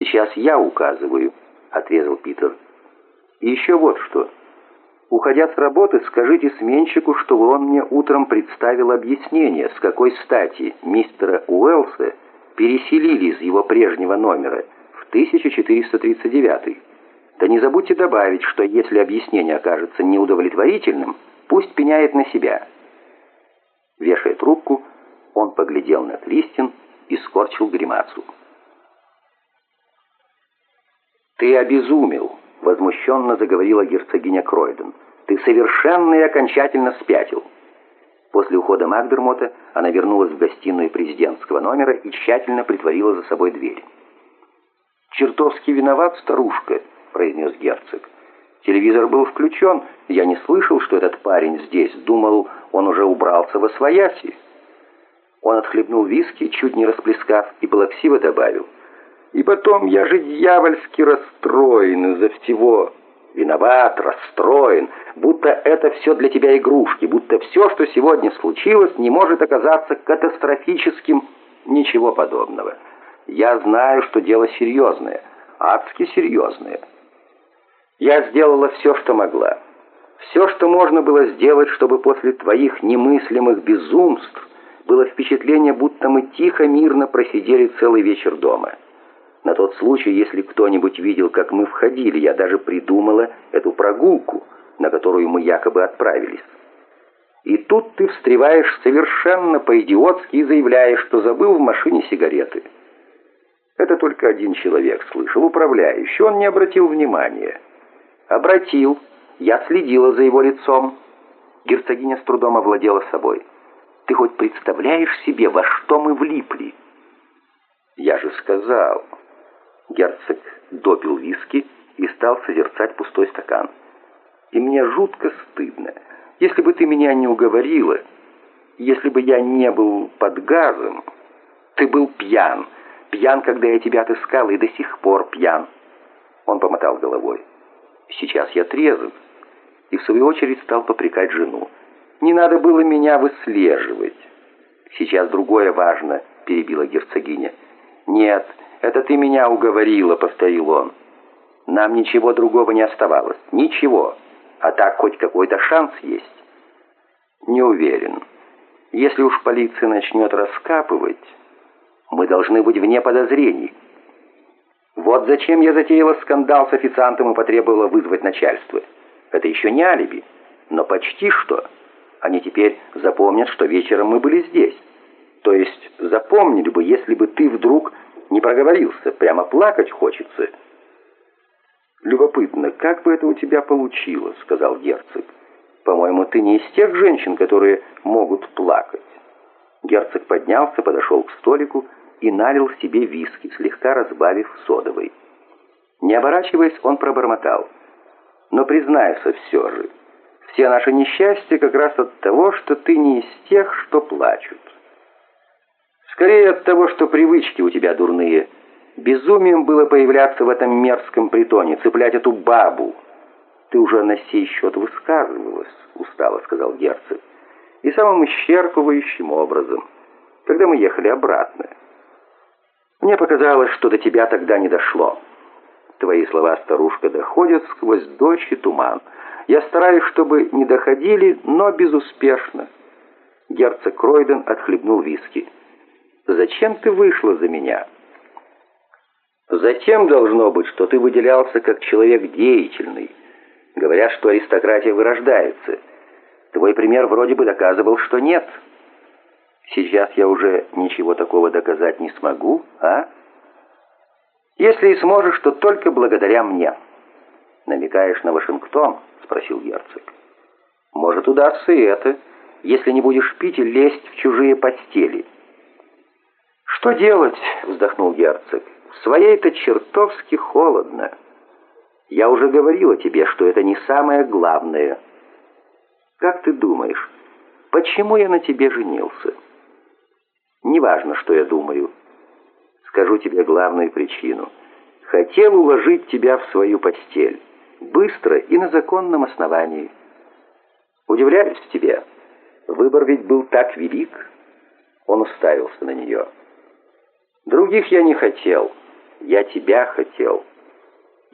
«Сейчас я указываю», — отрезал Питер. «И еще вот что. Уходя с работы, скажите сменщику, чтобы он мне утром представил объяснение, с какой стати мистера Уэлса переселили из его прежнего номера в 1439 Да не забудьте добавить, что если объяснение окажется неудовлетворительным, пусть пеняет на себя». Вешая трубку, он поглядел на Кристин и скорчил гримасу. «Ты обезумел!» — возмущенно заговорила герцогиня Кройден. «Ты совершенно и окончательно спятил!» После ухода Макдермота она вернулась в гостиную президентского номера и тщательно притворила за собой дверь. «Чертовски виноват, старушка», — произнес герцог. «Телевизор был включен. Я не слышал, что этот парень здесь. Думал, он уже убрался во свояси». Он отхлебнул виски, чуть не расплескав, и плаксиво добавил — и потом, я же дьявольски расстроен из-за всего. Виноват, расстроен, будто это все для тебя игрушки, будто все, что сегодня случилось, не может оказаться катастрофическим. Ничего подобного. Я знаю, что дело серьезное, адски серьезное. Я сделала все, что могла. Все, что можно было сделать, чтобы после твоих немыслимых безумств было впечатление, будто мы тихо, мирно просидели целый вечер дома. На тот случай, если кто-нибудь видел, как мы входили, я даже придумала эту прогулку, на которую мы якобы отправились. И тут ты встреваешь совершенно по-идиотски и заявляешь, что забыл в машине сигареты. Это только один человек слышал, управляющий, он не обратил внимания. Обратил, я следила за его лицом. Герцогиня с трудом овладела собой. Ты хоть представляешь себе, во что мы влипли? Я же сказал... Герцог допил виски и стал созерцать пустой стакан. «И мне жутко стыдно. Если бы ты меня не уговорила, если бы я не был под газом, ты был пьян, пьян, когда я тебя отыскал, и до сих пор пьян». Он помотал головой. «Сейчас я трезв». И в свою очередь стал попрекать жену. «Не надо было меня выслеживать». «Сейчас другое важно», — перебила герцогиня. «Нет, «Это ты меня уговорила», — повторил он. «Нам ничего другого не оставалось. Ничего. А так хоть какой-то шанс есть». «Не уверен. Если уж полиция начнет раскапывать, мы должны быть вне подозрений». Вот зачем я затеяла скандал с официантом и потребовала вызвать начальство. Это еще не алиби, но почти что. Они теперь запомнят, что вечером мы были здесь. То есть запомнили бы, если бы ты вдруг не проговорился, прямо плакать хочется». «Любопытно, как бы это у тебя получилось?» — сказал герцог. «По-моему, ты не из тех женщин, которые могут плакать». Герцог поднялся, подошел к столику и налил себе виски, слегка разбавив содовой. Не оборачиваясь, он пробормотал. «Но признайся все же, все наши несчастья как раз от того, что ты не из тех, что плачут». Скорее от того, что привычки у тебя дурные. Безумием было появляться в этом мерзком притоне, цеплять эту бабу. Ты уже на сей счет высказывалась, устало сказал герцог. И самым исчерпывающим образом, когда мы ехали обратно. Мне показалось, что до тебя тогда не дошло. Твои слова, старушка, доходят сквозь дождь и туман. Я стараюсь, чтобы не доходили, но безуспешно. Герцог Кройден отхлебнул виски. Зачем ты вышла за меня?» «Затем должно быть, что ты выделялся как человек деятельный. Говорят, что аристократия вырождается. Твой пример вроде бы доказывал, что нет. Сейчас я уже ничего такого доказать не смогу, а? Если и сможешь, то только благодаря мне». «Намекаешь на Вашингтон?» — спросил герцог. «Может, удастся и это, если не будешь пить и лезть в чужие постели». «Что делать?» — вздохнул герцог. «В своей-то чертовски холодно. Я уже говорила тебе, что это не самое главное. Как ты думаешь, почему я на тебе женился?» «Неважно, что я думаю. Скажу тебе главную причину. Хотел уложить тебя в свою постель. Быстро и на законном основании. Удивляюсь тебе. Выбор ведь был так велик». Он уставился на нее. Других я не хотел. Я тебя хотел.